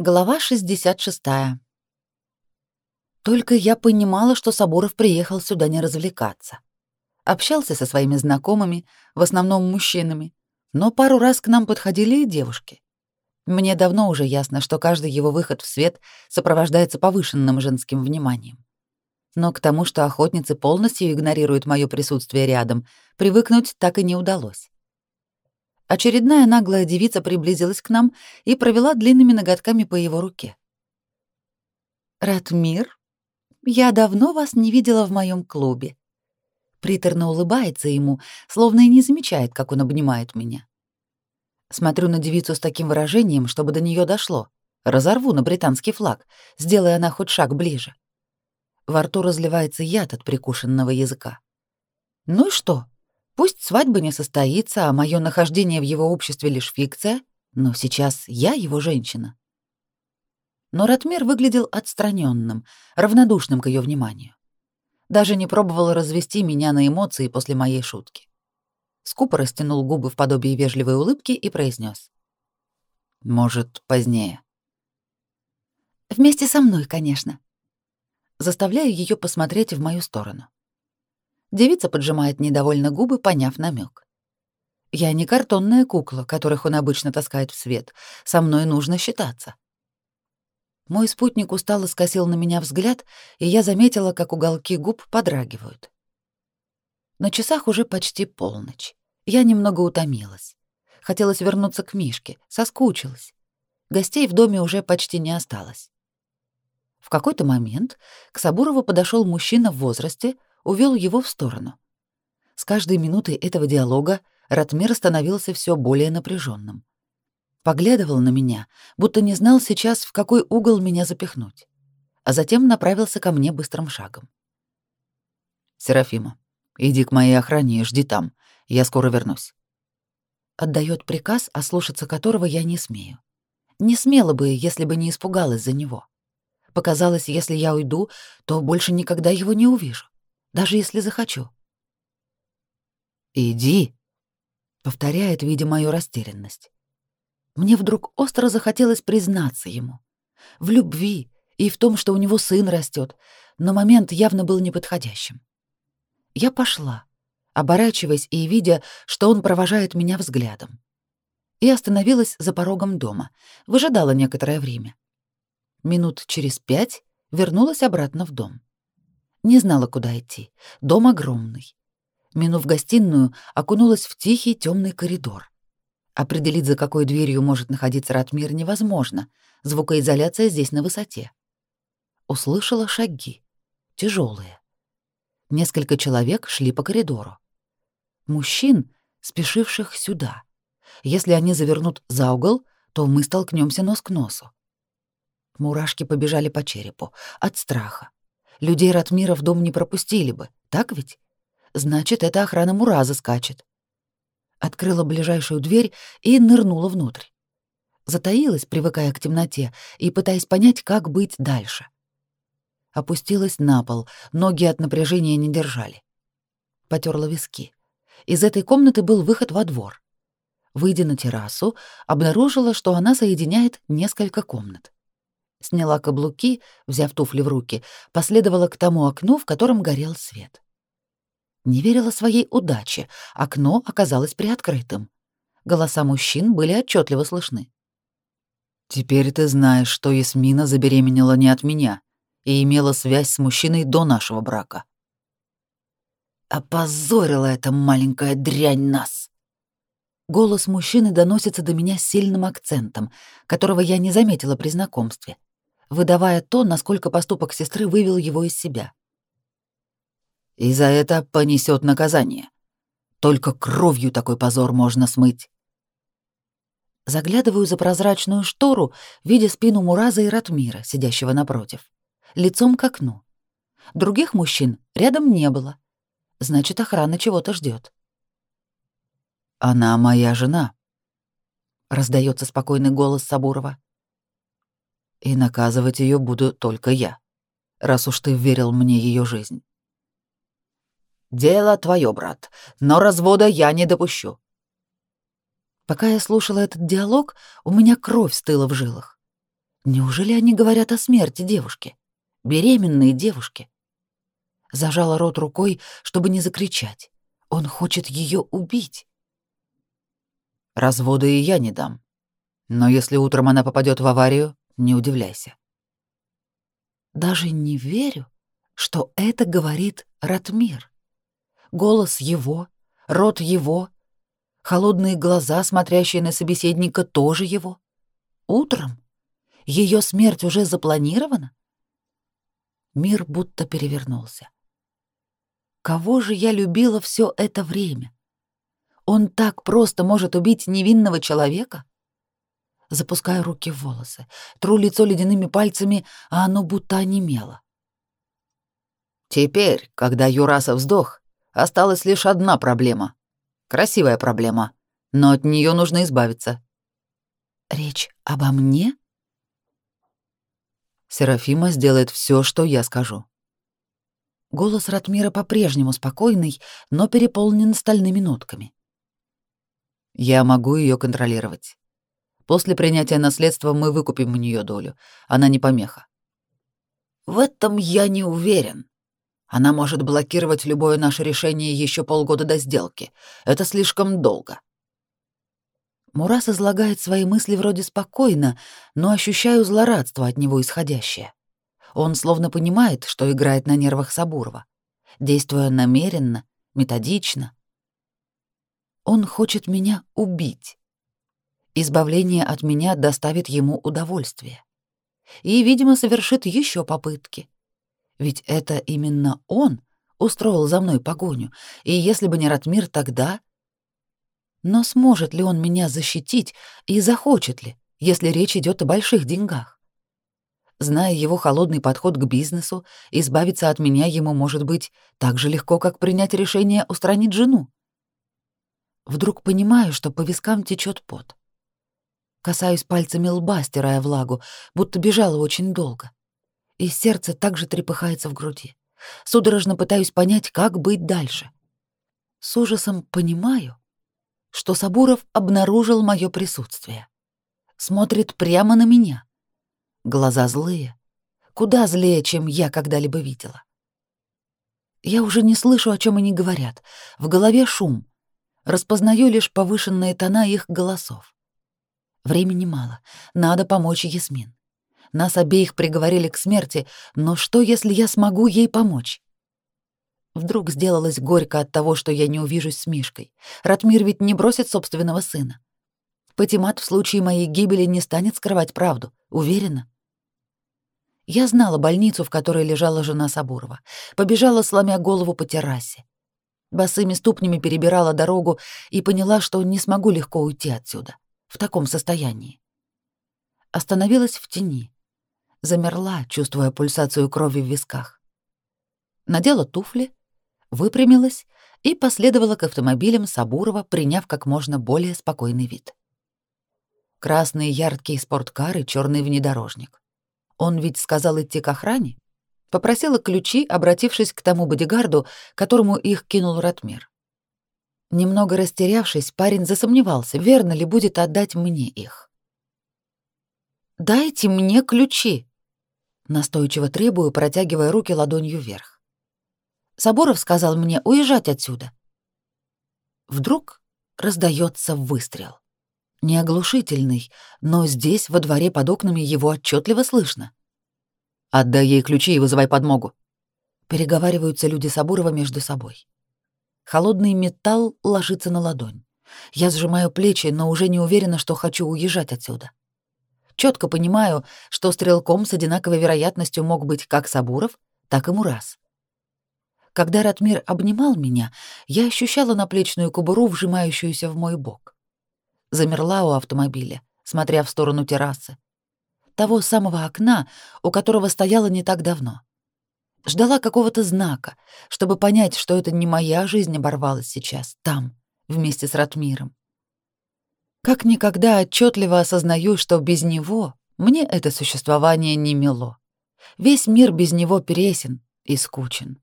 Глава 66. Только я понимала, что Соборов приехал сюда не развлекаться. Общался со своими знакомыми, в основном мужчинами, но пару раз к нам подходили и девушки. Мне давно уже ясно, что каждый его выход в свет сопровождается повышенным женским вниманием. Но к тому, что охотницы полностью игнорируют моё присутствие рядом, привыкнуть так и не удалось. Очередная наглая девица приблизилась к нам и провела длинными ноготками по его руке. «Ратмир, я давно вас не видела в моем клубе». Приторно улыбается ему, словно и не замечает, как он обнимает меня. Смотрю на девицу с таким выражением, чтобы до нее дошло. Разорву на британский флаг, сделая она хоть шаг ближе. Во рту разливается яд от прикушенного языка. Ну и что? Пусть свадьба не состоится, а мое нахождение в его обществе лишь фикция, но сейчас я его женщина. Но Ратмир выглядел отстраненным, равнодушным к ее вниманию. Даже не пробовал развести меня на эмоции после моей шутки. Скупо растянул губы в подобии вежливой улыбки и произнес: «Может, позднее». «Вместе со мной, конечно». Заставляю ее посмотреть в мою сторону. Девица поджимает недовольно губы, поняв намек. Я не картонная кукла, которых он обычно таскает в свет. Со мной нужно считаться. Мой спутник устало скосил на меня взгляд, и я заметила, как уголки губ подрагивают. На часах уже почти полночь. Я немного утомилась. Хотелось вернуться к Мишке, соскучилась. Гостей в доме уже почти не осталось. В какой-то момент к Сабурову подошел мужчина в возрасте, увел его в сторону. С каждой минутой этого диалога Ратмир становился все более напряженным. Поглядывал на меня, будто не знал сейчас, в какой угол меня запихнуть, а затем направился ко мне быстрым шагом. «Серафима, иди к моей охране и жди там, я скоро вернусь». Отдает приказ, ослушаться которого я не смею. Не смела бы, если бы не испугалась за него. Показалось, если я уйду, то больше никогда его не увижу даже если захочу. «Иди», — повторяет, видя мою растерянность. Мне вдруг остро захотелось признаться ему. В любви и в том, что у него сын растет, но момент явно был неподходящим. Я пошла, оборачиваясь и видя, что он провожает меня взглядом. И остановилась за порогом дома, выжидала некоторое время. Минут через пять вернулась обратно в дом. Не знала, куда идти. Дом огромный. Минув гостиную, окунулась в тихий темный коридор. Определить, за какой дверью может находиться Ратмир, невозможно. Звукоизоляция здесь на высоте. Услышала шаги. Тяжелые. Несколько человек шли по коридору. Мужчин, спешивших сюда. Если они завернут за угол, то мы столкнемся нос к носу. Мурашки побежали по черепу от страха. Людей Ратмира в дом не пропустили бы, так ведь? Значит, эта охрана Мураза скачет. Открыла ближайшую дверь и нырнула внутрь. Затаилась, привыкая к темноте, и пытаясь понять, как быть дальше. Опустилась на пол, ноги от напряжения не держали. Потерла виски. Из этой комнаты был выход во двор. Выйдя на террасу, обнаружила, что она соединяет несколько комнат. Сняла каблуки, взяв туфли в руки, последовала к тому окну, в котором горел свет. Не верила своей удаче, окно оказалось приоткрытым. Голоса мужчин были отчетливо слышны. «Теперь ты знаешь, что Ясмина забеременела не от меня и имела связь с мужчиной до нашего брака». «Опозорила эта маленькая дрянь нас!» Голос мужчины доносится до меня с сильным акцентом, которого я не заметила при знакомстве выдавая то, насколько поступок сестры вывел его из себя. «И за это понесет наказание. Только кровью такой позор можно смыть». Заглядываю за прозрачную штору, видя спину Мураза и Ратмира, сидящего напротив, лицом к окну. Других мужчин рядом не было. Значит, охрана чего-то ждет. «Она моя жена», — раздается спокойный голос Сабурова. И наказывать ее буду только я, раз уж ты верил мне ее жизнь. Дело твое, брат, но развода я не допущу. Пока я слушала этот диалог, у меня кровь стыла в жилах. Неужели они говорят о смерти девушки? Беременной девушки? Зажала рот рукой, чтобы не закричать. Он хочет ее убить. Развода и я не дам. Но если утром она попадет в аварию, не удивляйся. Даже не верю, что это говорит Ратмир. Голос его, рот его, холодные глаза, смотрящие на собеседника, тоже его. Утром? Ее смерть уже запланирована? Мир будто перевернулся. Кого же я любила все это время? Он так просто может убить невинного человека? Запускаю руки в волосы, тру лицо ледяными пальцами, а оно будто онемело. Теперь, когда Юрасов сдох, осталась лишь одна проблема. Красивая проблема, но от нее нужно избавиться. Речь обо мне? Серафима сделает все, что я скажу. Голос Ратмира по-прежнему спокойный, но переполнен стальными нотками. Я могу ее контролировать. После принятия наследства мы выкупим у нее долю. Она не помеха. В этом я не уверен. Она может блокировать любое наше решение еще полгода до сделки. Это слишком долго. Мурас излагает свои мысли вроде спокойно, но ощущаю злорадство от него исходящее. Он словно понимает, что играет на нервах Сабурова, действуя намеренно, методично. Он хочет меня убить. Избавление от меня доставит ему удовольствие. И, видимо, совершит еще попытки. Ведь это именно он устроил за мной погоню, и если бы не Ратмир тогда... Но сможет ли он меня защитить и захочет ли, если речь идет о больших деньгах? Зная его холодный подход к бизнесу, избавиться от меня ему может быть так же легко, как принять решение устранить жену. Вдруг понимаю, что по вискам течет пот. Касаюсь пальцами лба, стирая влагу, будто бежала очень долго. И сердце также трепыхается в груди. Судорожно пытаюсь понять, как быть дальше. С ужасом понимаю, что Сабуров обнаружил мое присутствие. Смотрит прямо на меня. Глаза злые. Куда злее, чем я когда-либо видела. Я уже не слышу, о чем они говорят. В голове шум. Распознаю лишь повышенные тона их голосов. Времени мало. Надо помочь Ясмин. Нас обеих приговорили к смерти, но что, если я смогу ей помочь? Вдруг сделалось горько от того, что я не увижусь с Мишкой. Ратмир ведь не бросит собственного сына. Патимат в случае моей гибели не станет скрывать правду, уверена. Я знала больницу, в которой лежала жена Сабурова. Побежала, сломя голову по террасе. Босыми ступнями перебирала дорогу и поняла, что не смогу легко уйти отсюда в таком состоянии. Остановилась в тени. Замерла, чувствуя пульсацию крови в висках. Надела туфли, выпрямилась и последовала к автомобилям Сабурова, приняв как можно более спокойный вид. Красный яркий спорткар и черный внедорожник. Он ведь сказал идти к охране. Попросила ключи, обратившись к тому бодигарду, которому их кинул Ратмир. Немного растерявшись, парень засомневался, верно ли будет отдать мне их. «Дайте мне ключи!» Настойчиво требую, протягивая руки ладонью вверх. Соборов сказал мне уезжать отсюда. Вдруг раздается выстрел. Не оглушительный, но здесь, во дворе под окнами, его отчетливо слышно. «Отдай ей ключи и вызывай подмогу», — переговариваются люди Сабурова между собой. Холодный металл ложится на ладонь. Я сжимаю плечи, но уже не уверена, что хочу уезжать отсюда. Четко понимаю, что стрелком с одинаковой вероятностью мог быть как Сабуров, так и Мурас. Когда Ратмир обнимал меня, я ощущала наплечную кобуру, вжимающуюся в мой бок. Замерла у автомобиля, смотря в сторону террасы. Того самого окна, у которого стояла не так давно. Ждала какого-то знака, чтобы понять, что это не моя жизнь оборвалась сейчас, там, вместе с Ратмиром. Как никогда отчетливо осознаю, что без него мне это существование не мило. Весь мир без него пересен и скучен.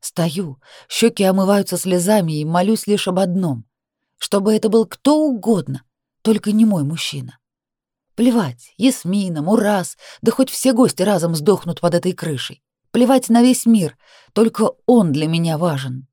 Стою, щеки омываются слезами и молюсь лишь об одном, чтобы это был кто угодно, только не мой мужчина. Плевать, Ясмина, Мурас, да хоть все гости разом сдохнут под этой крышей. Плевать на весь мир, только он для меня важен.